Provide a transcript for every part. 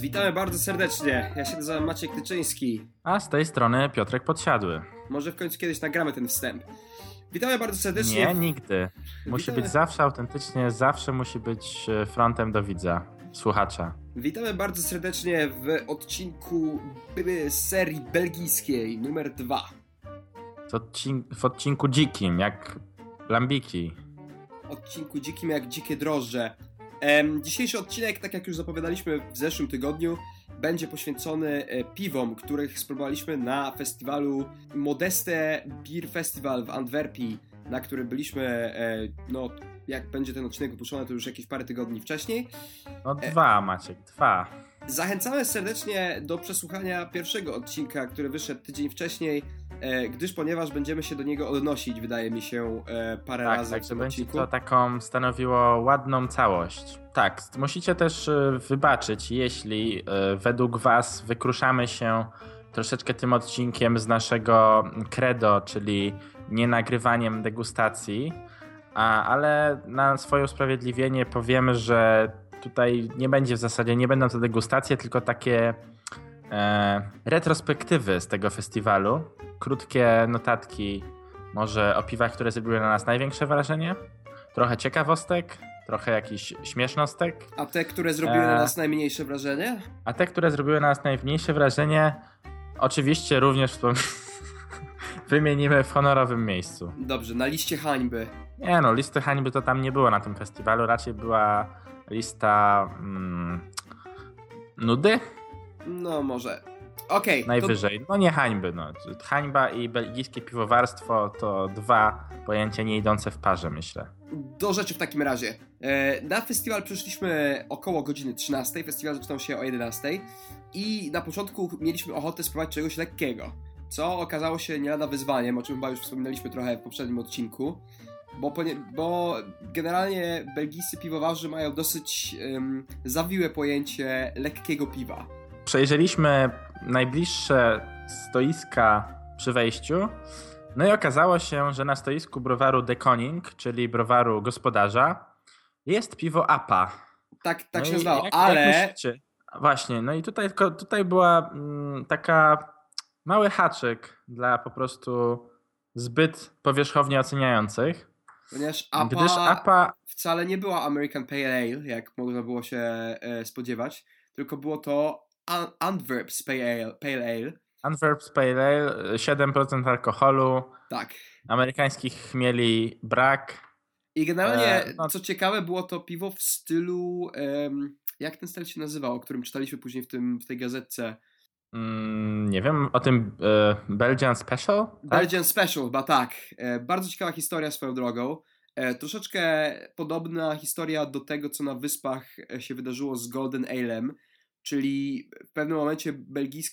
Witamy bardzo serdecznie. Ja się nazywam Maciek Tyczyński. A z tej strony Piotrek Podsiadły. Może w końcu kiedyś nagramy ten wstęp. Witamy bardzo serdecznie. Nie, nigdy. Musi Witamy... być zawsze autentycznie, zawsze musi być e, frontem do widza, słuchacza. Witamy bardzo serdecznie w odcinku serii belgijskiej numer dwa. W odcinku dzikim, jak lambiki. Odcinku dzikim jak dzikie drożdże. Dzisiejszy odcinek, tak jak już zapowiadaliśmy w zeszłym tygodniu, będzie poświęcony e, piwom, których spróbowaliśmy na festiwalu Modeste Beer Festival w Antwerpii, na którym byliśmy, e, no jak będzie ten odcinek wypuszczony, to już jakieś parę tygodni wcześniej. No dwa, Maciek, dwa. Zachęcamy serdecznie do przesłuchania pierwszego odcinka, który wyszedł tydzień wcześniej, gdyż ponieważ będziemy się do niego odnosić, wydaje mi się, e, parę tak, razy tak, w tym będzie odcinku. to taką stanowiło ładną całość. Tak, musicie też e, wybaczyć, jeśli według was wykruszamy się troszeczkę tym odcinkiem z naszego credo, czyli nie nagrywaniem degustacji, a, ale na swoje usprawiedliwienie powiemy, że tutaj nie będzie w zasadzie, nie będą to degustacje, tylko takie e, retrospektywy z tego festiwalu. Krótkie notatki, może o piwach, które zrobiły na nas największe wrażenie. Trochę ciekawostek, trochę jakiś śmiesznostek. A te, które zrobiły e, na nas najmniejsze wrażenie? A te, które zrobiły na nas najmniejsze wrażenie, oczywiście również wymienimy w honorowym miejscu. Dobrze, na liście hańby. Nie no, listy hańby to tam nie było na tym festiwalu, raczej była lista mm, nudy? No może. Okej. Okay, Najwyżej. To... No nie hańby. No. Hańba i belgijskie piwowarstwo to dwa pojęcia nie idące w parze, myślę. Do rzeczy w takim razie. E, na festiwal przyszliśmy około godziny 13. Festiwal zaczynał się o 11. I na początku mieliśmy ochotę spróbować czegoś lekkiego. Co okazało się nie lada wyzwaniem, o czym chyba już wspominaliśmy trochę w poprzednim odcinku bo, bo generalnie belgijscy piwowarzy mają dosyć um, zawiłe pojęcie lekkiego piwa. Przejrzeliśmy najbliższe stoiska przy wejściu, no i okazało się, że na stoisku browaru Deconing, czyli browaru gospodarza, jest piwo APA. Tak, tak no się nazywało, ale... Jak Właśnie, no i tutaj, tutaj była mm, taka mały haczyk dla po prostu zbyt powierzchownie oceniających. Ponieważ APA, Gdyż APA wcale nie była American Pale Ale, jak można było się e, spodziewać, tylko było to Antwerp's Pale Ale. Pale Ale. Antwerp's Pale Ale, 7% alkoholu. Tak. Amerykańskich chmieli brak. I generalnie, e, no... co ciekawe, było to piwo w stylu, um, jak ten styl się nazywał, o którym czytaliśmy później w, tym, w tej gazetce. Mm, nie wiem, o tym e, Belgian Special? Tak? Belgian Special, chyba tak. E, bardzo ciekawa historia swoją drogą. E, troszeczkę podobna historia do tego, co na wyspach e, się wydarzyło z Golden Alem, czyli w pewnym momencie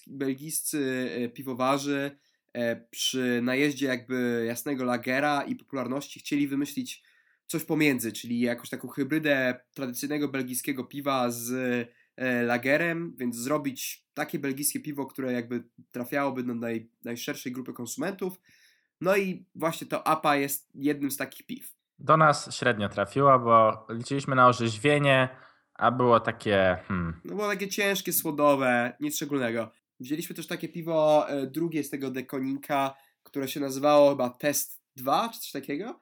belgijscy e, piwowarzy e, przy najeździe jakby jasnego lagera i popularności chcieli wymyślić coś pomiędzy, czyli jakąś taką hybrydę tradycyjnego belgijskiego piwa z E, lagerem, więc zrobić takie belgijskie piwo, które jakby trafiałoby do naj, najszerszej grupy konsumentów. No i właśnie to APA jest jednym z takich piw. Do nas średnio trafiło, bo liczyliśmy na orzeźwienie, a było takie. Hmm. No było takie ciężkie, słodowe, nic szczególnego. Wzięliśmy też takie piwo e, drugie z tego dekoninka, które się nazywało chyba Test 2 czy coś takiego.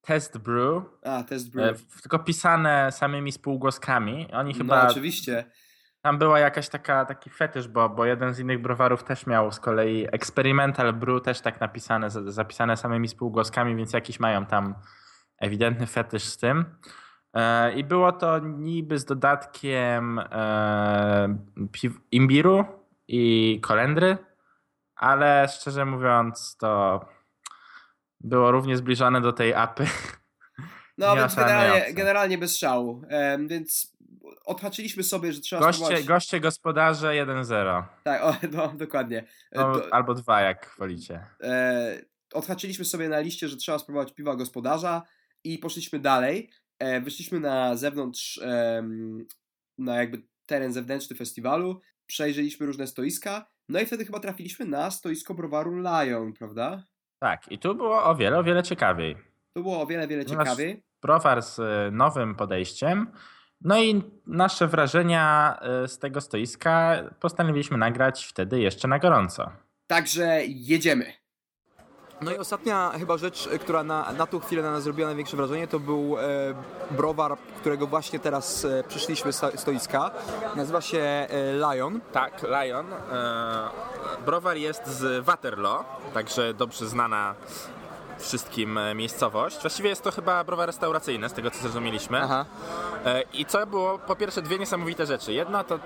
Test Brew. A, Test Brew. E, tylko pisane samymi spółgłoskami. Oni no, chyba. No, oczywiście. Tam była jakaś taka, taki fetysz, bo, bo jeden z innych browarów też miał z kolei Experimental Brew, też tak napisane, zapisane samymi spółgłoskami, więc jakiś mają tam ewidentny fetysz z tym. E, I było to niby z dodatkiem e, imbiru i kolendry, ale szczerze mówiąc to było równie zbliżone do tej apy. No, więc generalnie, generalnie bez szału. Um, więc odhaczyliśmy sobie, że trzeba goście, spróbować... Goście gospodarze 1-0. Tak, o, no, dokładnie. No, Do... Albo dwa, jak wolicie. E, odhaczyliśmy sobie na liście, że trzeba spróbować piwa gospodarza i poszliśmy dalej. E, wyszliśmy na zewnątrz, e, na jakby teren zewnętrzny festiwalu, przejrzeliśmy różne stoiska, no i wtedy chyba trafiliśmy na stoisko browaru Lion, prawda? Tak, i tu było o wiele, o wiele ciekawiej. Tu było o wiele, wiele ciekawiej. Browar z e, nowym podejściem No i nasze wrażenia z tego stoiska postanowiliśmy nagrać wtedy jeszcze na gorąco. Także jedziemy. No i ostatnia chyba rzecz, która na, na tą chwilę na nas zrobiła największe wrażenie, to był e, browar, którego właśnie teraz e, przyszliśmy z stoiska. Nazywa się e, Lion. Tak, Lion. E, browar jest z Waterloo, także dobrze znana wszystkim e, miejscowość. Właściwie jest to chyba browar restauracyjny, z tego co zrozumieliśmy. Aha. E, I co było, po pierwsze, dwie niesamowite rzeczy. Jedna to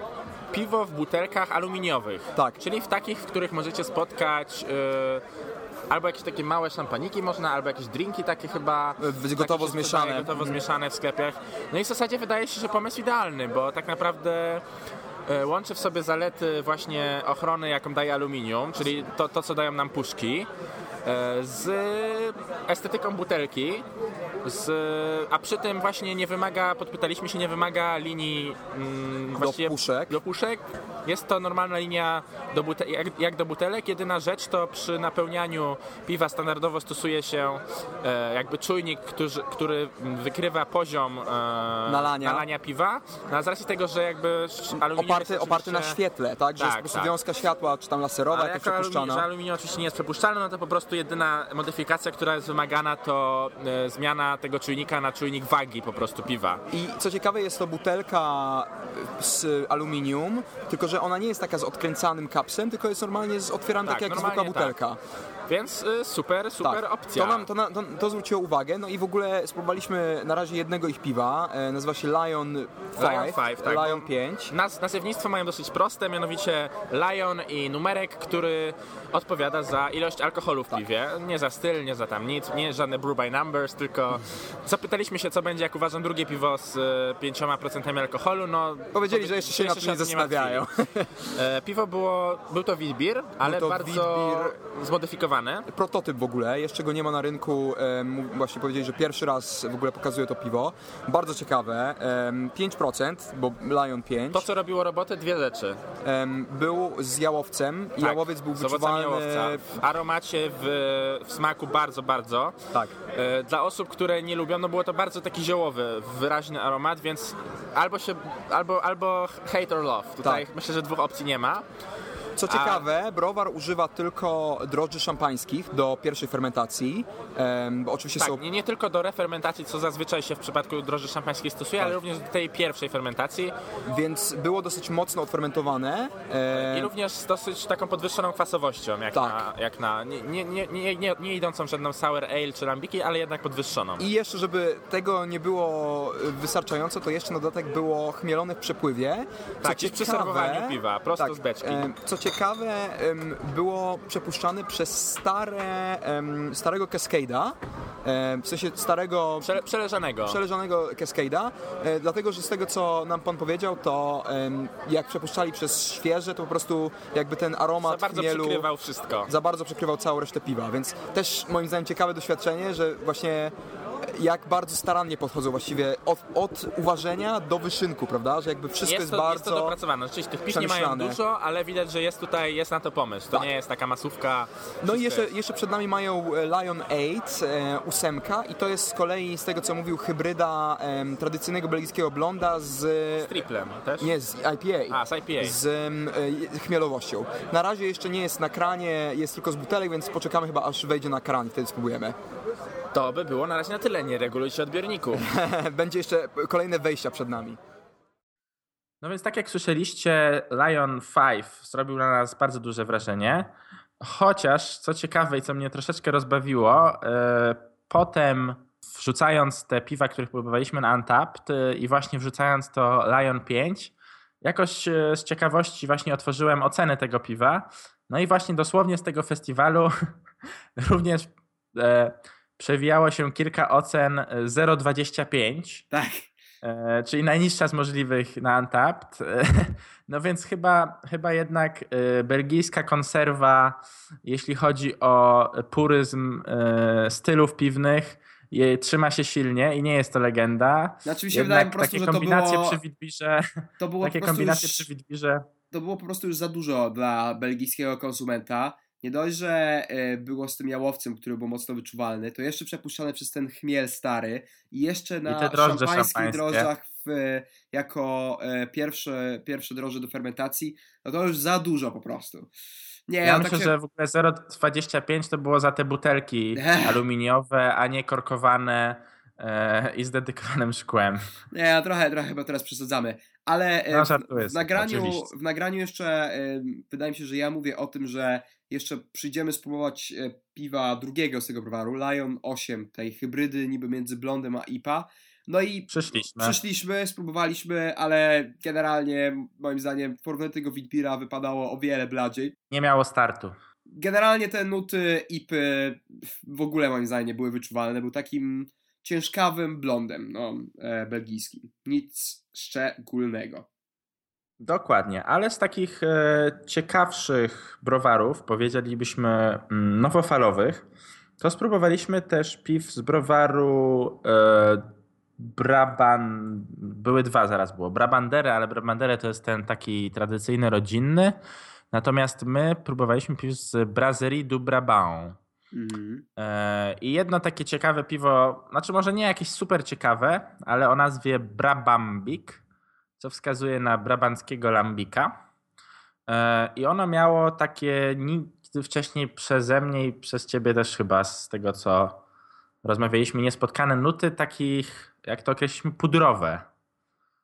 piwo w butelkach aluminiowych. Tak. Czyli w takich, w których możecie spotkać... Albo jakieś takie małe szampaniki można, albo jakieś drinki takie chyba. Gotowo zmieszane. Gotowo zmieszane w sklepach. No i w zasadzie wydaje się, że pomysł idealny, bo tak naprawdę e, łączy w sobie zalety właśnie ochrony, jaką daje aluminium, czyli to, to co dają nam puszki, z estetyką butelki, z, a przy tym właśnie nie wymaga, podpytaliśmy się, nie wymaga linii mm, do puszek. do puszek. Jest to normalna linia do jak, jak, do butelek. Jedyna rzecz to przy napełnianiu piwa standardowo stosuje się e, jakby czujnik, który, który wykrywa poziom e, nalania. nalania piwa. No, z racji tego, że jakby oparty, oparty na świetle, tak? Że tak, jest tak. wiązka światła, czy tam laserowa, jak przepuszczana. Aluminium, że aluminium oczywiście nie jest przepuszczalne, no to po prostu jedyna modyfikacja, która jest wymagana to e, zmiana tego czujnika na czujnik wagi po prostu piwa. I co ciekawe jest to butelka z aluminium, tylko że ona nie jest taka z odkręcanym kapsem, tylko jest normalnie z tak, tak jak zwykła butelka. Tak. Więc y, super, super tak. opcja. To, nam, to, to, to, zwróciło uwagę, no i w ogóle spróbowaliśmy na razie jednego ich piwa, e, nazywa się Lion 5, Lion, 5, tak. Lion 5. Naz, nazewnictwo mają dosyć proste, mianowicie Lion i numerek, który odpowiada za ilość alkoholu w tak. piwie. Nie za styl, nie za tam nic, nie żadne brew by numbers, tylko zapytaliśmy się, co będzie, jak uważam, drugie piwo z 5% e, alkoholu. No, Powiedzieli, że jeszcze się nad tym nie zastanawiają. E, piwo było, był to Witbier, ale bardzo zmodyfikowany. Prototyp w ogóle, jeszcze go nie ma na rynku. właśnie powiedzieli, że pierwszy raz w ogóle pokazuje to piwo. Bardzo ciekawe. 5%, bo Lion 5. To, co robiło robotę, dwie rzeczy. Był z jałowcem tak, jałowiec był wyczuwalny... W aromacie, w, w smaku bardzo, bardzo. Tak. E, dla osób, które nie lubią, no było to bardzo taki ziołowy, wyraźny aromat, więc albo się, albo, albo hate or love. Tutaj tak. myślę, że dwóch opcji nie ma. Co ciekawe, A... browar używa tylko drożdży szampańskich do pierwszej fermentacji. Um, bo oczywiście tak, są... nie, nie tylko do refermentacji, co zazwyczaj się w przypadku drożdży szampańskich stosuje, tak. ale również do tej pierwszej fermentacji. Więc było dosyć mocno odfermentowane. E... I również z dosyć taką podwyższoną kwasowością, jak tak. na, jak na nie, nie, nie, nie, nie idącą żadną sour ale czy lambiki, ale jednak podwyższoną. I jeszcze, żeby tego nie było wystarczająco, to jeszcze na dodatek było chmielone w przepływie. Tak, ciekawe, przy serwowaniu piwa, prosto tak, z beczki. E, co ciekawe, było przepuszczany przez stare, starego Cascade'a, w sensie starego... Prze przeleżanego. Przeleżanego Cascade'a, e, dlatego, że z tego, co nam pan powiedział, to jak przepuszczali przez świeże, to po prostu jakby ten aromat Za bardzo chmielu, przykrywał wszystko. Za bardzo przykrywał całą resztę piwa, więc też moim zdaniem ciekawe doświadczenie, że właśnie jak bardzo starannie podchodzą właściwie od, od uważenia do wyszynku, prawda? Że jakby wszystko jest, jest bardzo Jest to dopracowane. Rzeczywiście tych piw nie mają dużo, ale widać, że jest tutaj, jest na to pomysł. To tak. nie jest taka masówka. No i jeszcze, jeszcze przed nami mają e, Lion 8, e, ósemka i to jest z kolei, z tego co mówił, hybryda e, tradycyjnego belgijskiego blonda z... Z triplem też? Nie, z IPA. A, z IPA. Z e, chmielowością. Na razie jeszcze nie jest na kranie, jest tylko z butelek, więc poczekamy chyba aż wejdzie na kran i wtedy spróbujemy. To by było na razie na tyle, nie regulujcie odbiorników. Będzie jeszcze kolejne wejścia przed nami. No więc tak jak słyszeliście, Lion 5 zrobił na nas bardzo duże wrażenie. Chociaż, co ciekawe i co mnie troszeczkę rozbawiło, yy, potem wrzucając te piwa, których próbowaliśmy na Untapped yy, i właśnie wrzucając to Lion 5, jakoś yy, z ciekawości właśnie otworzyłem ocenę tego piwa. No i właśnie dosłownie z tego festiwalu również przewijało się kilka ocen 0,25. Tak. E, czyli najniższa z możliwych na Untapped. E, no więc chyba, chyba jednak e, belgijska konserwa, jeśli chodzi o puryzm e, stylów piwnych, je, trzyma się silnie i nie jest to legenda. Znaczy mi się wydaje po prostu, takie że kombinacje to było, przy Witbirze, to było takie kombinacje już, przy Witbirze. To było po prostu już za dużo dla belgijskiego konsumenta nie dość, że e, było z tym jałowcem, który był mocno wyczuwalny, to jeszcze przepuszczane przez ten chmiel stary i jeszcze na te drożdże szampańskich drożdżach w, e, jako e, pierwsze, pierwsze drożdże do fermentacji, no to już za dużo po prostu. Nie, Ja myślę, tak się... że w ogóle 0,25 to było za te butelki aluminiowe, a nie korkowane e, i z dedykowanym szkłem. Nie, trochę, trochę chyba teraz przesadzamy. Ale No, w, w, nagraniu, oczywiście. w nagraniu jeszcze e, wydaje mi się, że ja mówię o tym, że jeszcze przyjdziemy spróbować e, piwa drugiego z tego browaru, Lion 8, tej hybrydy niby między blondem a IPA. No i Przyszliśmy. przyszliśmy, spróbowaliśmy, ale generalnie moim zdaniem w porównaniu do tego Witbira wypadało o wiele bladziej. Nie miało startu. Generalnie te nuty IPy w ogóle moim zdaniem nie były wyczuwalne. Był takim ciężkawym blondem, no, e, belgijskim. Nic szczególnego. Dokładnie, ale z takich e, ciekawszych browarów, powiedzielibyśmy mm, nowofalowych, to spróbowaliśmy też piw z browaru e, Braban... Były dwa zaraz było. Brabandery, ale Brabandery to jest ten taki tradycyjny, rodzinny. Natomiast my próbowaliśmy piw z Brasserie du Brabant. Mhm. E, I jedno takie ciekawe piwo, znaczy może nie jakieś super ciekawe, ale o nazwie Brabambik, co wskazuje na brabanckiego lambika. E, I ono miało takie nigdy wcześniej przeze mnie i przez ciebie też chyba z tego co rozmawialiśmy, niespotkane nuty takich, jak to określiliśmy, pudrowe.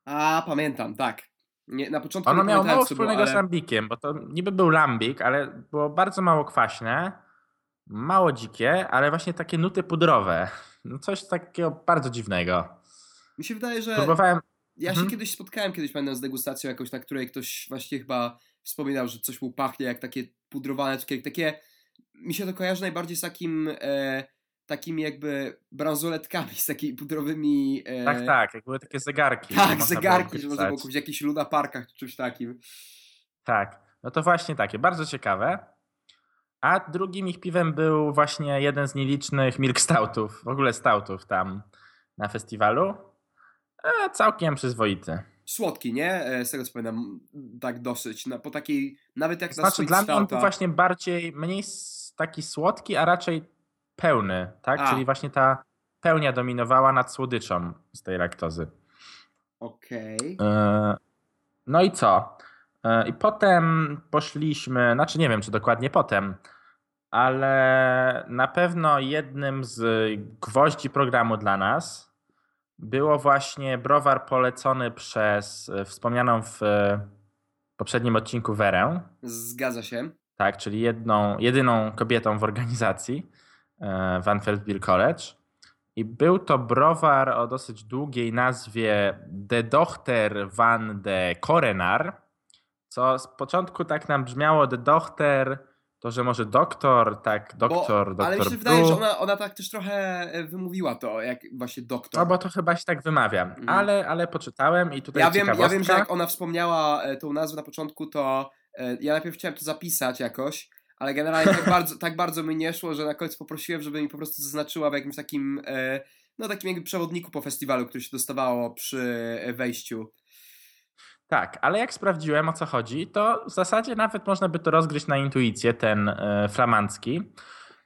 A, pamiętam, tak. Nie, na początku Ono miało mało wspólnego z ale... lambikiem, bo to niby był lambik, ale było bardzo mało kwaśne, mało dzikie, ale właśnie takie nuty pudrowe. No coś takiego bardzo dziwnego. Mi się wydaje, że Próbowałem, ja się Mhm. kiedyś spotkałem, kiedyś pamiętam z degustacją jakąś, na której ktoś właśnie chyba wspominał, że coś mu pachnie jak takie pudrowane cukierki. Takie, mi się to kojarzy najbardziej z takim, e, takimi jakby bransoletkami, z takimi pudrowymi... E, tak, tak, jak były takie zegarki. Tak, zegarki, że można było kupić w jakichś lunaparkach czy czymś takim. Tak, no to właśnie takie, bardzo ciekawe. A drugim ich piwem był właśnie jeden z nielicznych milk stoutów, w ogóle stoutów tam na festiwalu. E, całkiem przyzwoity. Słodki, nie? E, Z tego co pamiętam, tak dosyć. Na, po takiej, nawet jak na Znaczy Sweet dla mnie on był właśnie bardziej, mniej taki słodki, a raczej pełny, tak? A. Czyli właśnie ta pełnia dominowała nad słodyczą z tej laktozy. Okej. E, No i co? E, I potem poszliśmy, znaczy nie wiem, czy dokładnie potem, ale na pewno jednym z gwoździ programu dla nas było właśnie browar polecony przez e, wspomnianą w e, poprzednim odcinku Werę. Zgadza się. Tak, czyli jedną, jedyną kobietą w organizacji e, w Antwerp Beer College. I był to browar o dosyć długiej nazwie De Dochter van de Korenar, co z początku tak nam brzmiało De Dochter, to że może doktor, tak, doktor, bo, ale mi doktor się wydaje, że ona, ona tak też trochę e, wymówiła to, jak właśnie doktor. No bo to chyba się tak wymawia, Mhm. ale, ale poczytałem i tutaj ja, wiem, ja wiem, że jak ona wspomniała e, tą nazwę na początku, to e, ja najpierw chciałem to zapisać jakoś, ale generalnie tak bardzo, tak bardzo mi nie szło, że na końcu poprosiłem, żeby mi po prostu zaznaczyła w jakimś takim, no takim jakby przewodniku po festiwalu, który się dostawało przy wejściu. Tak, ale jak sprawdziłem o co chodzi, to w zasadzie nawet można by to rozgryźć na intuicję, ten e, flamandzki.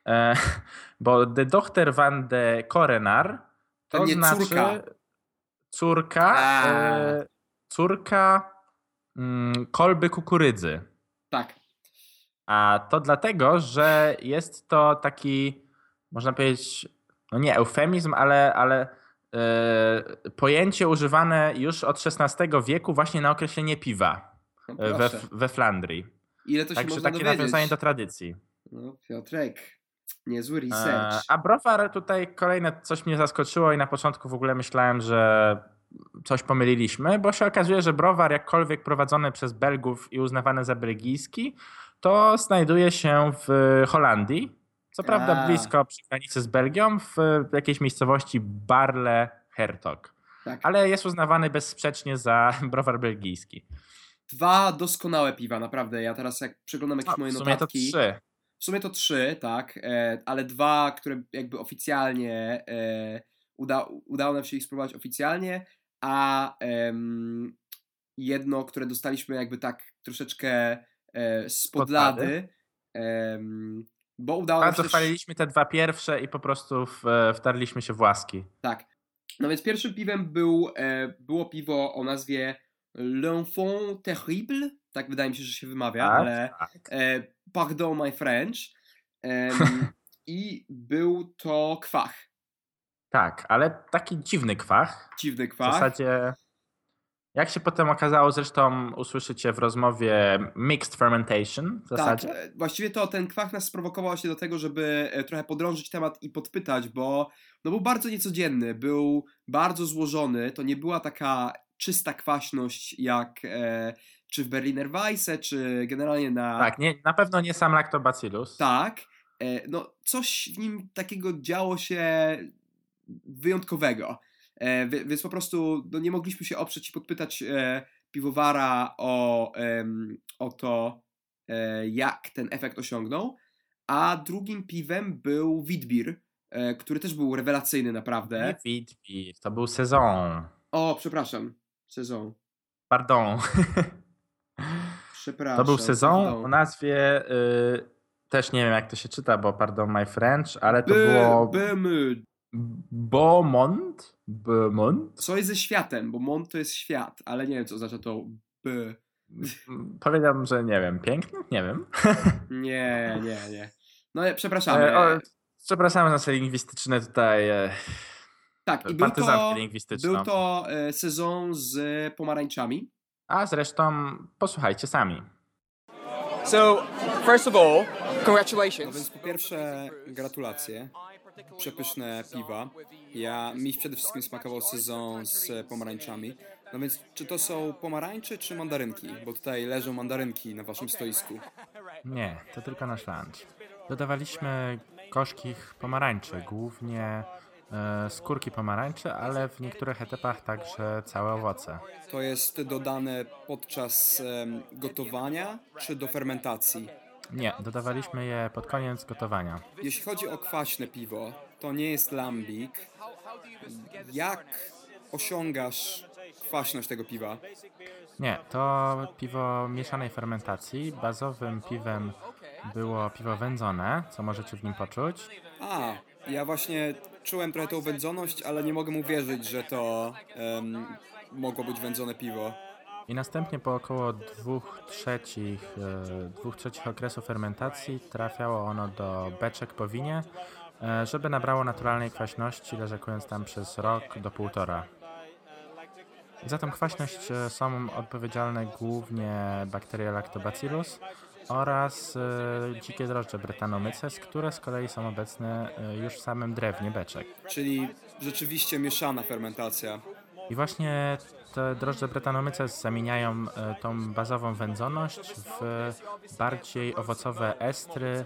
E, bo de Dochter van de Korenar to, To nie znaczy córka. córka, e, córka mm, kolby kukurydzy. Tak. A to dlatego, że jest to taki, można powiedzieć, no nie eufemizm, ale, ale pojęcie używane już od XVI wieku właśnie na określenie piwa No, e, we, we Flandrii. Ile to się Także można takie dowiedzieć. nawiązanie do tradycji. No, Piotrek, niezły E, research. A browar tutaj kolejne coś mnie zaskoczyło i na początku w ogóle myślałem, że coś pomyliliśmy, bo się okazuje, że browar jakkolwiek prowadzony przez Belgów i uznawany za belgijski, to znajduje się w Holandii. Co prawda A. blisko przy granicy z Belgią, w jakiejś miejscowości Barle Hertog. tak. Ale jest uznawany bezsprzecznie za browar belgijski. Dwa doskonałe piwa, naprawdę. Ja teraz jak przeglądam jakieś No, moje w sumie to notatki. trzy. W sumie to trzy, tak, e, ale dwa, które jakby oficjalnie e, uda, udało nam się ich spróbować oficjalnie, a em, jedno, które dostaliśmy jakby tak troszeczkę e, Podlady. podlady, em, bo udało się Bardzo też... chwaliliśmy te dwa pierwsze i po prostu w, e, wtarliśmy się w łaski. Tak. No więc pierwszym piwem był, e, było piwo o nazwie L'Enfant Terrible, tak wydaje mi się, że się wymawia, Tak, ale tak. e, pardon my French. I był to kwach, Tak, ale taki dziwny kwach. dziwny W kwach. zasadzie, jak się potem okazało, zresztą usłyszycie w rozmowie Mixed Fermentation w Tak, zasadzie. e, właściwie to ten kwach nas sprowokował się do tego, żeby e, trochę podrążyć temat i podpytać, bo no był bardzo niecodzienny, był bardzo złożony, to nie była taka czysta kwaśność jak e, czy w Berliner Weisse, czy generalnie na... Tak, nie, na pewno nie sam Lactobacillus. Tak, e, no coś w nim takiego działo się wyjątkowego, e, wi- więc po prostu no, nie mogliśmy się oprzeć i podpytać e, piwowara o, o to, e, jak ten efekt osiągnął, a drugim piwem był Witbier, e, który też był rewelacyjny naprawdę. Nie Witbier, to był sezon. O, przepraszam, sezon. Pardon. Przepraszam. To był sezon pardon. o nazwie, y, też nie wiem jak to się czyta, bo pardon my French, ale to By- było bymy. Beaumont? Beaumont? Coś ze światem, bo Mont to jest świat, ale nie wiem, co oznacza to by. Powiedziałbym, że nie wiem, piękny? Nie wiem. Nie, nie, nie. No nie, przepraszamy. E, o, przepraszamy za nasze lingwistyczne tutaj e, tak, i był to, był to e, sezon z pomarańczami. A zresztą posłuchajcie sami. So, first of all, No congratulations. więc po pierwsze gratulacje, przepyszne piwa. Ja, mi przede wszystkim smakował sezon z pomarańczami. No więc czy to są pomarańcze czy mandarynki? Bo tutaj leżą mandarynki na waszym stoisku. Nie, to tylko nasz lunch. Dodawaliśmy gorzkich pomarańczy, głównie e, skórki pomarańczy, ale w niektórych etapach także całe owoce. To jest dodane podczas gotowania czy do fermentacji? Nie, dodawaliśmy je pod koniec gotowania. Jeśli chodzi o kwaśne piwo, to nie jest lambik. Jak osiągasz kwaśność tego piwa? Nie, to piwo mieszanej fermentacji. Bazowym piwem było piwo wędzone, co możecie w nim poczuć. A, ja właśnie czułem trochę tą wędzoność, ale nie mogę uwierzyć, że to em, mogło być wędzone piwo. I następnie po około dwóch trzecich, e, dwóch trzecich okresu fermentacji trafiało ono do beczek po winie, e, żeby nabrało naturalnej kwaśności, leżakując tam przez rok do półtora. Za tą kwaśność e, są odpowiedzialne głównie bakterie Lactobacillus oraz e, dzikie drożdże Brettanomyces, które z kolei są obecne e, już w samym drewnie beczek. Czyli rzeczywiście mieszana fermentacja. I właśnie te drożdże Brettanomyces zamieniają e, tą bazową wędzoność w bardziej owocowe estry,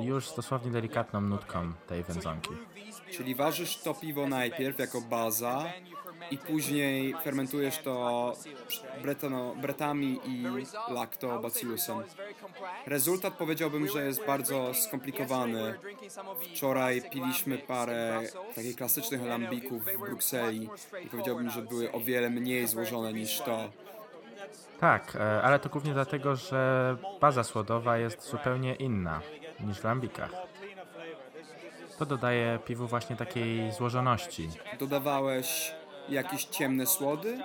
już dosłownie delikatną nutką tej wędzonki. Czyli ważysz to piwo najpierw jako baza i później fermentujesz to bretano, bretami i lactobacillusem. Rezultat powiedziałbym, że jest bardzo skomplikowany. Wczoraj piliśmy parę takich klasycznych lambików w Brukseli i powiedziałbym, że były o wiele mniej złożone niż to. Tak, e, ale to głównie dlatego, że baza słodowa jest zupełnie inna niż w lambikach. To dodaje piwu właśnie takiej złożoności. Dodawałeś jakieś ciemne słody?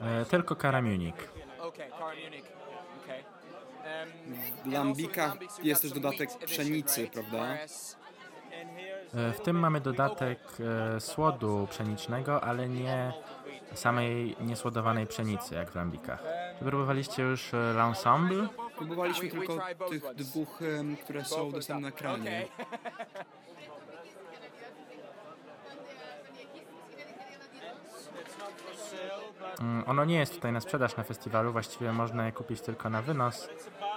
E, Tylko. Okay. Um, W lambikach jest też dodatek pszenicy, prawda? E, W tym mamy dodatek e, słodu pszenicznego, ale nie samej niesłodowanej pszenicy, jak w lambikach. Czy próbowaliście już e, l'ensemble? Próbowaliśmy tylko tych dwóch, które są dostępne na ekranie. Mm, Ono nie jest tutaj na sprzedaż na festiwalu, właściwie można je kupić tylko na wynos,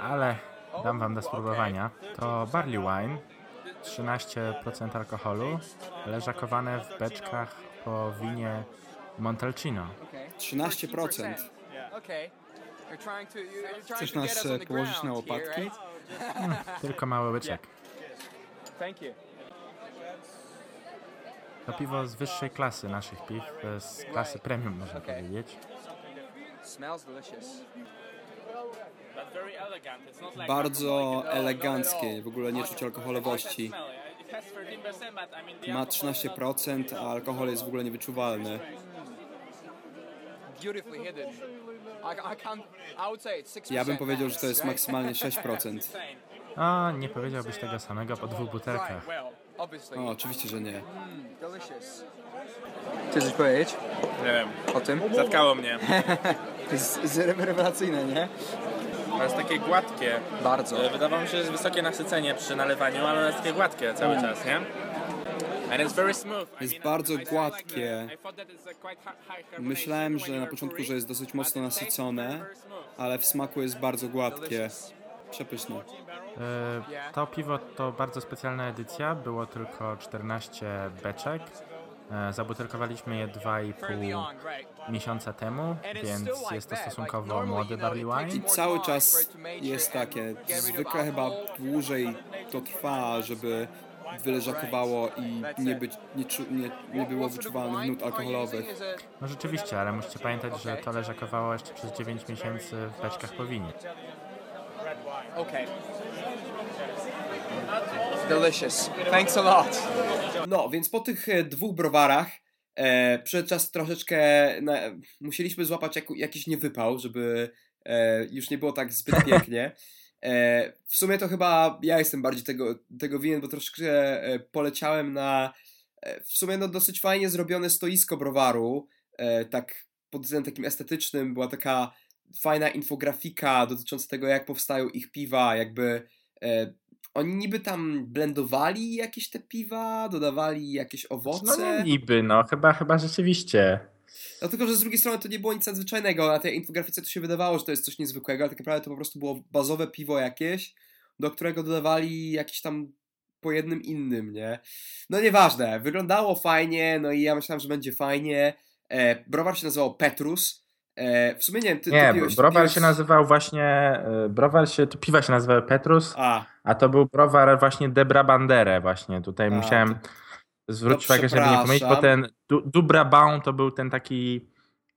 ale dam wam do spróbowania. To barley wine, 13% alkoholu, leżakowane w beczkach po winie Montalcino. 13%. Okay. You're trying to, you're trying Chcesz nas e, położyć na łopatki? Tylko mały łyczek. To piwo z wyższej klasy naszych piw, e, z klasy premium można powiedzieć. Bardzo eleganckie, w ogóle nie czuć alkoholowości. Ma 13%, a alkohol jest w ogóle niewyczuwalny. Beautifully hidden. I, I can't, I would say it's 6%. Ja bym powiedział, że to jest maksymalnie 6%. O, nie powiedziałbyś tego samego po dwóch butelkach. O, oczywiście, że nie. Delicious. Chcesz coś powiedzieć Nie wiem, o tym? zatkało mnie. To jest, jest rewelacyjne, nie? To jest takie gładkie. Bardzo. Wydawało mi się, że jest wysokie nasycenie przy nalewaniu, ale ono jest takie gładkie cały czas, nie? Jest bardzo gładkie. Myślałem, że na początku, że jest dosyć mocno nasycone, ale w smaku jest bardzo gładkie. Przepyszne. E, To piwo to bardzo specjalna edycja, było tylko 14 beczek. E, Zabutelkowaliśmy je 2,5 miesiąca temu, więc jest to stosunkowo młody barley I wine. cały czas jest takie. Zwykle chyba dłużej to trwa, żeby wyleżakowało i nie, być, nie, czu, nie, nie było wyczuwalnych nut alkoholowych. No rzeczywiście, ale musicie pamiętać, że to leżakowało jeszcze przez 9 miesięcy w beczkach po winie. Okay. Delicious. Thanks a lot. No, więc po tych e, dwóch browarach e, przyszedł czas troszeczkę, na, musieliśmy złapać jak, jakiś niewypał, żeby e, już nie było tak zbyt pięknie. E, w sumie to chyba ja jestem bardziej tego, tego winien, bo troszeczkę e, poleciałem na e, w sumie no dosyć fajnie zrobione stoisko browaru, tak pod względem takim estetycznym, była taka fajna infografika dotycząca tego, jak powstają ich piwa, jakby oni niby tam blendowali jakieś te piwa, dodawali jakieś No owoce. nie niby, no chyba, chyba rzeczywiście. No tylko, że z drugiej strony to nie było nic nadzwyczajnego. Na tej infografice to się wydawało, że to jest coś niezwykłego, ale tak naprawdę to po prostu było bazowe piwo jakieś, do którego dodawali jakieś tam po jednym innym, nie? No nieważne, wyglądało fajnie, no i ja myślałem, że będzie fajnie. E, browar się nazywał Petrus. E, w sumie nie wiem, ty, Nie, piłeś, browar piłeś... się nazywał właśnie, e, browar się, to piwa się nazywały Petrus, A, a to był browar właśnie Debra Bandere właśnie. Tutaj A, musiałem to- zwrócić to uwagę, żeby nie pomylić, bo ten Du- Du Brabant to był ten taki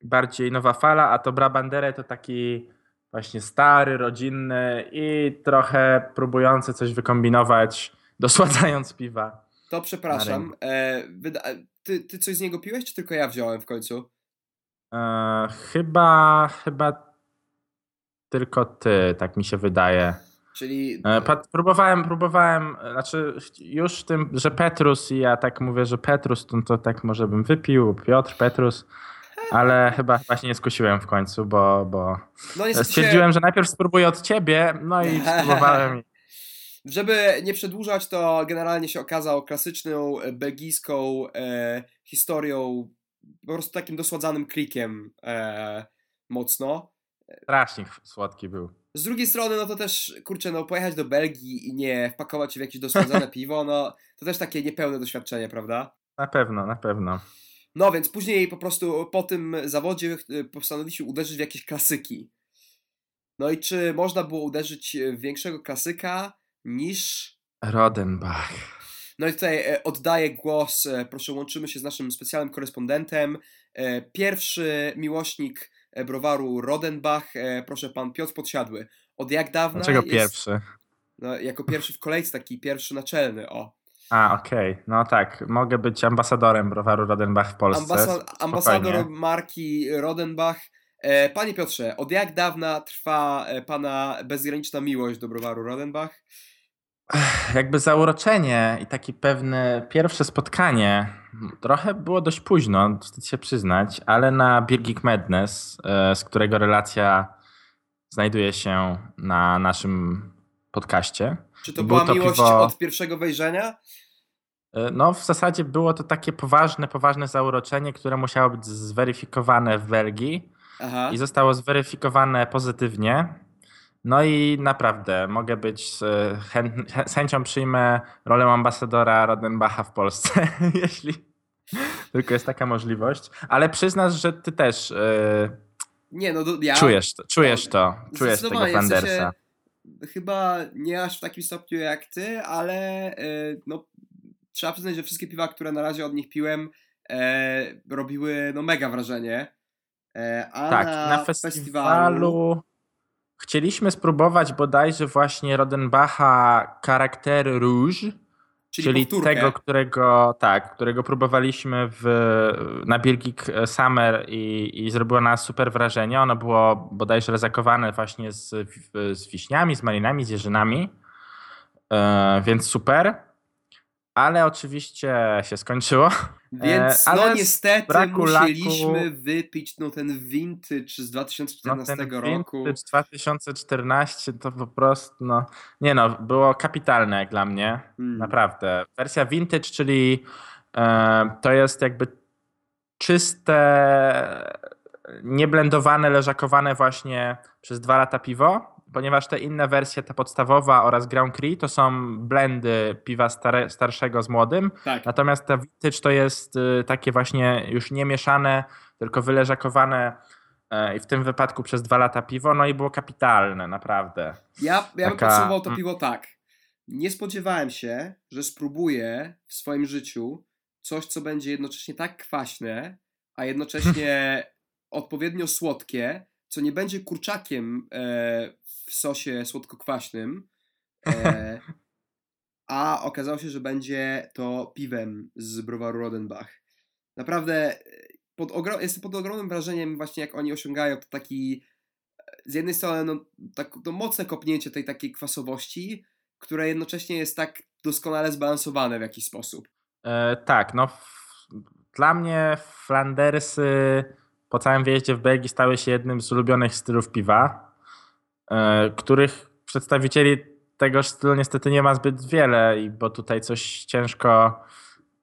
bardziej nowa fala, a to Brabandere to taki właśnie stary, rodzinny i trochę próbujący coś wykombinować, dosładzając piwa. to przepraszam. E, ty, ty coś z niego piłeś, czy tylko ja wziąłem w końcu? E, chyba, chyba tylko ty, tak mi się wydaje. Czyli E, Pat, próbowałem, próbowałem, e, znaczy już w tym, że Petrus i ja tak mówię, że Petrus, to, to tak może bym wypił, Piotr, Petrus, ale chyba właśnie nie skusiłem w końcu, bo, bo no niestety się... stwierdziłem, że najpierw spróbuję od ciebie, no i spróbowałem. Żeby nie przedłużać, to generalnie się okazał klasyczną e, belgijską e, historią, po prostu takim dosładzanym klikiem e, mocno. Strasznie słodki był. Z drugiej strony, no to też, kurczę, no pojechać do Belgii i nie wpakować się w jakieś dosładzone piwo, no to też takie niepełne doświadczenie, prawda? Na pewno, na pewno. No więc później po prostu po tym zawodzie postanowiliśmy uderzyć w jakieś klasyki. No i czy można było uderzyć w większego klasyka niż Rodenbach. No i tutaj e, oddaję głos, e, proszę łączymy się z naszym specjalnym korespondentem. E, Pierwszy miłośnik browaru Rodenbach, e, proszę pan Piotr Podsiadły. Od jak dawna Dlaczego jest, pierwszy? No, jako pierwszy w kolejce, taki pierwszy naczelny, o. A, okej. No tak, mogę być ambasadorem browaru Rodenbach w Polsce. Ambasa ambasador marki Rodenbach. E, Panie Piotrze, od jak dawna trwa e, pana bezgraniczna miłość do browaru Rodenbach? jakby zauroczenie i takie pewne pierwsze spotkanie trochę było dość późno, wstyd się przyznać, ale na Birgit Madness, e, z którego relacja znajduje się na naszym podcaście. Czy to Było była to miłość piwo- od pierwszego wejrzenia? E, No, w zasadzie było to takie poważne, poważne zauroczenie, które musiało być zweryfikowane w Belgii Aha. i zostało zweryfikowane pozytywnie. No i naprawdę mogę być, e, chę- z chęcią przyjmę rolę ambasadora Rodenbacha w Polsce, jeśli tylko jest taka możliwość. Ale przyznasz, że ty też e, Nie, no ja... czujesz to, czujesz to, czujesz tego w sensie, Flandersa. chyba nie aż w takim stopniu jak ty, ale e, no, trzeba przyznać, że wszystkie piwa, które na razie od nich piłem, e, robiły no mega wrażenie. E, a Tak, na, na festiwalu chcieliśmy spróbować bodajże właśnie Rodenbacha Charakter Rouge, Czyli, czyli tego, którego tak, którego próbowaliśmy w, na Birgit Summer i, i zrobiło na nas super wrażenie. Ono było bodajże rezakowane właśnie z, z wiśniami, z malinami, z jeżynami, e, więc super. Ale oczywiście się skończyło. Więc E, no niestety musieliśmy laku- wypić no ten vintage z 2014 No ten roku. vintage 2014 to po prostu, no, nie no, było kapitalne jak dla mnie, Mm. naprawdę. Wersja vintage, czyli e, to jest jakby czyste, nieblendowane, leżakowane właśnie przez dwa lata piwo, ponieważ te inne wersje, ta podstawowa oraz Grand Cru, to są blendy piwa stare, starszego z młodym, Tak. Natomiast ta vintage to jest y, takie właśnie już nie mieszane, tylko wyleżakowane e, i w tym wypadku przez dwa lata piwo, no i było kapitalne, naprawdę. Ja, ja bym Taka- podsumował to mm. piwo tak. Nie spodziewałem się, że spróbuję w swoim życiu coś, co będzie jednocześnie tak kwaśne, a jednocześnie odpowiednio słodkie, co nie będzie kurczakiem e, w sosie słodko-kwaśnym, e, a okazało się, że będzie to piwem z browaru Rodenbach. Naprawdę e, pod jestem pod ogromnym wrażeniem właśnie jak oni osiągają to taki e, z jednej strony no, tak, to mocne kopnięcie tej takiej kwasowości, które jednocześnie jest tak doskonale zbalansowane w jakiś sposób. E, tak, no dla mnie Flandersy po całym wyjeździe w Belgii stały się jednym z ulubionych stylów piwa, e, których przedstawicieli tego stylu niestety nie ma zbyt wiele, bo tutaj coś ciężko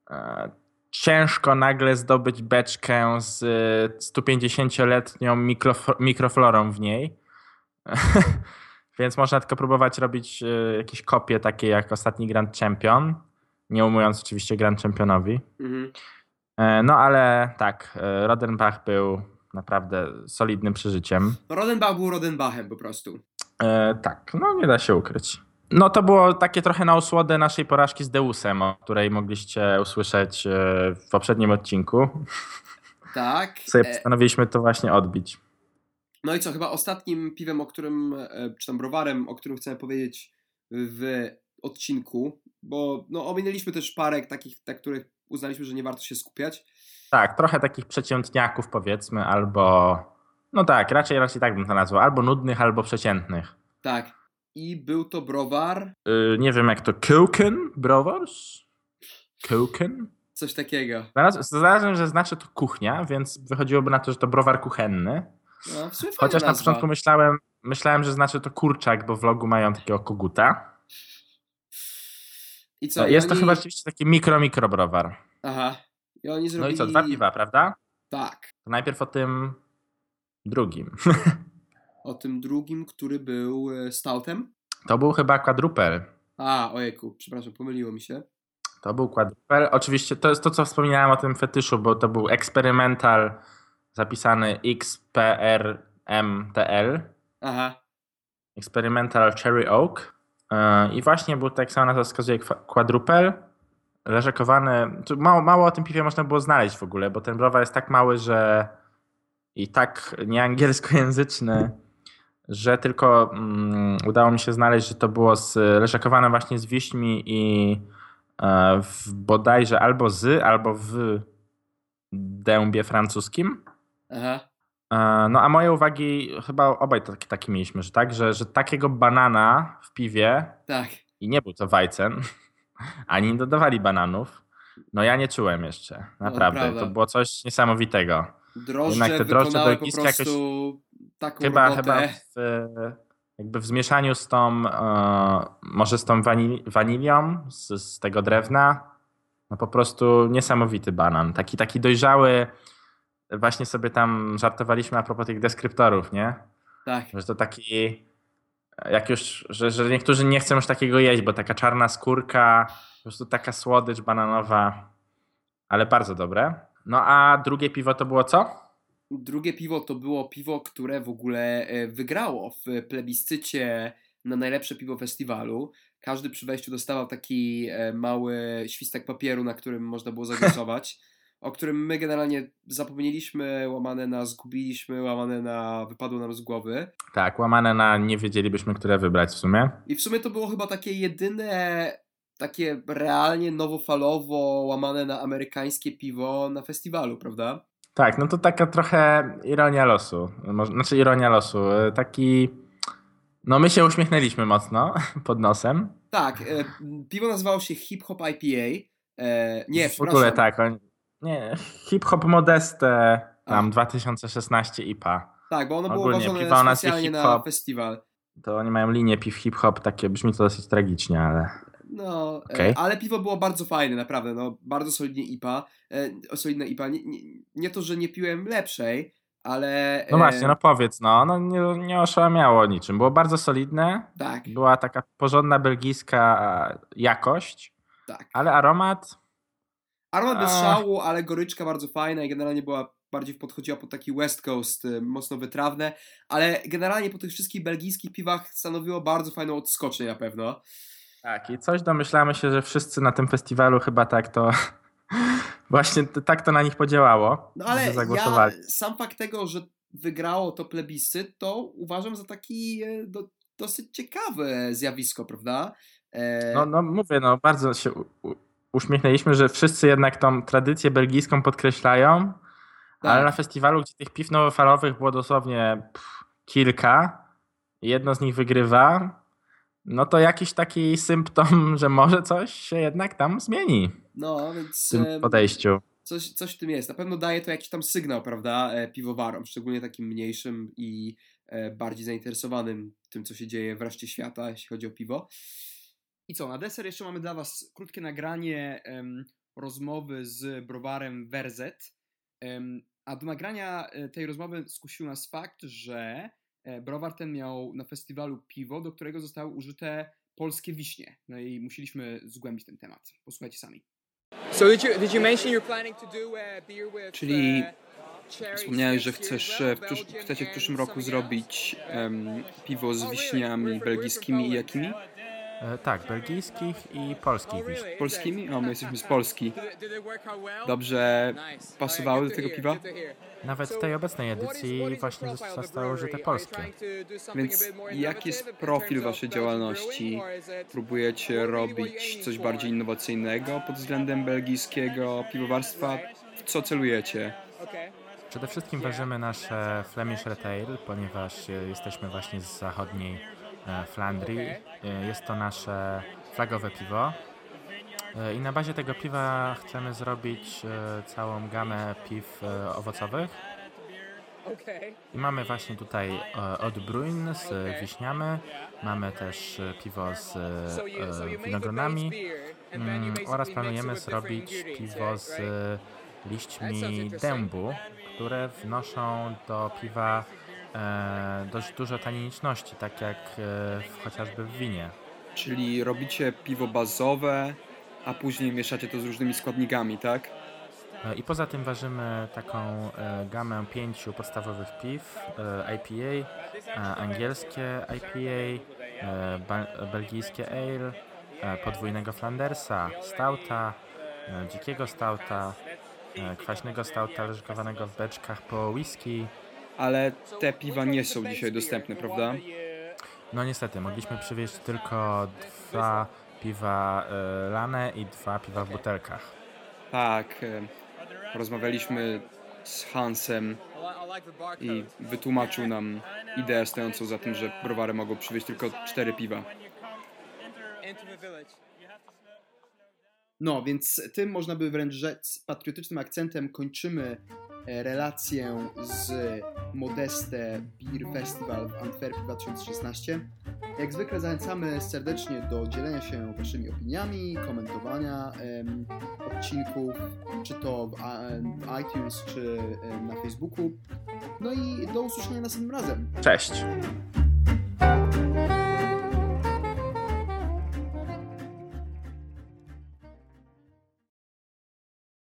e, ciężko nagle zdobyć beczkę z e, 150-letnią mikrof- mikroflorą w niej. Więc można tylko próbować robić e, jakieś kopie takie jak ostatni Grand Champion, nie umując oczywiście Grand Championowi. Mhm. E, No ale tak, e, Rodenbach był naprawdę solidnym przeżyciem. Rodenbach był Rodenbachem po prostu. E, tak, no nie da się ukryć. No to było takie trochę na osłodę naszej porażki z Deusem, o której mogliście usłyszeć e, w poprzednim odcinku. Tak. Sobie postanowiliśmy to właśnie odbić. No i co, chyba ostatnim piwem, o którym, czy tam browarem, o którym chcemy powiedzieć w odcinku, bo no, ominęliśmy też parę takich, na których uznaliśmy, że nie warto się skupiać. Tak, trochę takich przeciętniaków powiedzmy, albo no tak, raczej raczej tak bym to nazwał, albo nudnych, albo przeciętnych. Tak. I był to browar, Y, nie wiem jak to, Koken Browers? Koken? coś takiego. Znalazłem, że znaczy to kuchnia, więc wychodziłoby na to, że to browar kuchenny. No, Chociaż na nazwa. początku myślałem, myślałem, że znaczy to kurczak, bo w logu mają takiego koguta. I co? i Jest to oni- chyba rzeczywiście taki mikro, mikro browar. Aha. I oni No zrobili... i co, dwa piwa, prawda? Tak. To najpierw o tym drugim. O tym drugim, który był e, stoutem. To był chyba quadrupel. A, ojejku, przepraszam, pomyliło mi się. To był quadrupel. Oczywiście to jest to, co wspominałem o tym fetyszu, bo to był eksperymental zapisany XPRMTL. Aha. Experimental Cherry Oak. Yy, I właśnie był, tak samo nazwa wskazuje, quadrupel. Leżakowany. Mało, mało o tym piwie można było znaleźć w ogóle, bo ten browar jest tak mały, że i tak nieangielskojęzyczny, że tylko mm, udało mi się znaleźć, że to było z, leżakowane właśnie z wiśćmi i e, w bodajże albo z, albo w dębie francuskim. Aha. E, No a moje uwagi, chyba obaj takie, takie mieliśmy, że tak, że, że takiego banana w piwie Tak. i nie był to Weizen, ani nie dodawali bananów, no ja nie czułem jeszcze, naprawdę. prawda. to było coś niesamowitego. Drożdże Jednak te drożdże do ogniska prostu taką Chyba, robotę. chyba w, jakby w zmieszaniu z tą, e, może z tą wanili, wanilią, z, z tego drewna, no po prostu niesamowity banan. Taki, taki dojrzały, właśnie sobie tam żartowaliśmy a propos tych deskryptorów, nie? Tak. Że to taki, jak już, że, że niektórzy nie chcą już takiego jeść, bo taka czarna skórka, po prostu taka słodycz bananowa, ale bardzo dobre. No a drugie piwo to było co? Drugie piwo to było piwo, które w ogóle e, wygrało w plebiscycie na najlepsze piwo festiwalu. Każdy przy wejściu dostawał taki e, mały świstek papieru, na którym można było zagłosować. O którym my generalnie zapomnieliśmy, łamane na zgubiliśmy, łamane na wypadło nam z głowy. Tak, łamane na nie wiedzielibyśmy, które wybrać w sumie. I w sumie to było chyba takie jedyne, takie realnie nowofalowo łamane na amerykańskie piwo na festiwalu, prawda? Tak, no to taka trochę ironia losu. Znaczy ironia losu. e, Taki. No my się uśmiechnęliśmy mocno pod nosem. Tak, e, piwo nazywało się Hip Hop IPA. E, nie, w przepraszam. ogóle tak. On, nie, hip hop modeste tam A. 2016 IPA. Tak, bo ono było Ogólnie uważane piwa o nazwie specjalnie na hip-hop. festiwal. To oni mają linię piw hip hop, takie brzmi to dosyć tragicznie, ale. No, e, ale piwo było bardzo fajne, naprawdę, no, bardzo solidnie IPA, e, solidne IPA, nie, nie, nie to, że nie piłem lepszej, ale... No e, właśnie, no powiedz, no, no nie, nie oszałamiało niczym. Było bardzo solidne, Tak, była taka porządna belgijska jakość, tak. ale aromat Aromat bez szału, ale goryczka bardzo fajna i generalnie była bardziej podchodziła pod taki West Coast, e, mocno wytrawne, ale generalnie po tych wszystkich belgijskich piwach stanowiło bardzo fajną odskocznię na pewno. Tak, i coś domyślamy się, że wszyscy na tym festiwalu chyba tak to. Właśnie tak to na nich podziałało. No ale ja sam fakt tego, że wygrało to plebiscyt, to uważam za taki e, do, dosyć ciekawe zjawisko, prawda? E, No, no mówię, no bardzo się u- u- uśmiechnęliśmy, że wszyscy jednak tą tradycję belgijską podkreślają, Tak. ale na festiwalu, gdzie tych piw nowofalowych było dosłownie pff, kilka, jedno z nich wygrywa, no to jakiś taki symptom, że może coś się jednak tam zmieni no, w więc tym e, podejściu. coś, coś w tym jest. Na pewno daje to jakiś tam sygnał, prawda, e, piwowarom, szczególnie takim mniejszym i e, bardziej zainteresowanym tym, co się dzieje w reszcie świata, jeśli chodzi o piwo. I co, na deser jeszcze mamy dla Was krótkie nagranie em, rozmowy z browarem Verzet. Em, a do nagrania e, tej rozmowy skusił nas fakt, że e, browar ten miał na festiwalu piwo, do którego zostały użyte polskie wiśnie. No i musieliśmy zgłębić ten temat. Posłuchajcie sami. So did you, did you mention you're planning to do a beer with Czyli uh, Wspomniałeś, że chcesz e, w przysz- chcecie w przyszłym roku zrobić em, piwo z Oh, wiśniami belgijskimi i jakimi? E, Tak, belgijskich i polskich? Polskimi? O, my jesteśmy z Polski. Dobrze pasowały do tego piwa? Nawet w tej obecnej edycji właśnie zostały użyte polskie. Więc jaki jest profil waszej działalności? Próbujecie robić coś bardziej innowacyjnego pod względem belgijskiego piwowarstwa? W co celujecie? Przede wszystkim ważymy nasze Flemish Retail, ponieważ e, jesteśmy właśnie z zachodniej Flandrii. E, Jest to nasze flagowe piwo. E, I na bazie tego piwa chcemy zrobić e, całą gamę piw e, owocowych. I mamy właśnie tutaj e, odbrójn z e, wiśniami, mamy też e, piwo z e, e, winogronami mm, oraz planujemy zrobić piwo z e, liśćmi dębu, które wnoszą do piwa e, dość dużo taniniczności, tak jak e, w, chociażby w winie. Czyli robicie piwo bazowe, a później mieszacie to z różnymi składnikami, tak? E, I poza tym ważymy taką e, gamę pięciu podstawowych piw, e, IPA, e, angielskie IPA, e, belgijskie ale, e, podwójnego Flandersa, stauta, e, dzikiego stauta, e, kwaśnego stauta leżakowanego w beczkach po whisky. Ale te piwa nie są dzisiaj dostępne, prawda? No niestety, mogliśmy przywieźć tylko dwa piwa e, lane i dwa piwa w butelkach. Tak, e, rozmawialiśmy z Hansem i wytłumaczył nam ideę stojącą za tym, że browary mogą przywieźć tylko cztery piwa. No, więc tym można by wręcz rzec patriotycznym akcentem kończymy relację z Modeste Beer Festival w Antwerpii 2016. Jak zwykle zachęcamy serdecznie do dzielenia się waszymi opiniami, komentowania em, odcinków, czy to w a- iTunes, czy em, na Facebooku. No i do usłyszenia następnym razem. Cześć!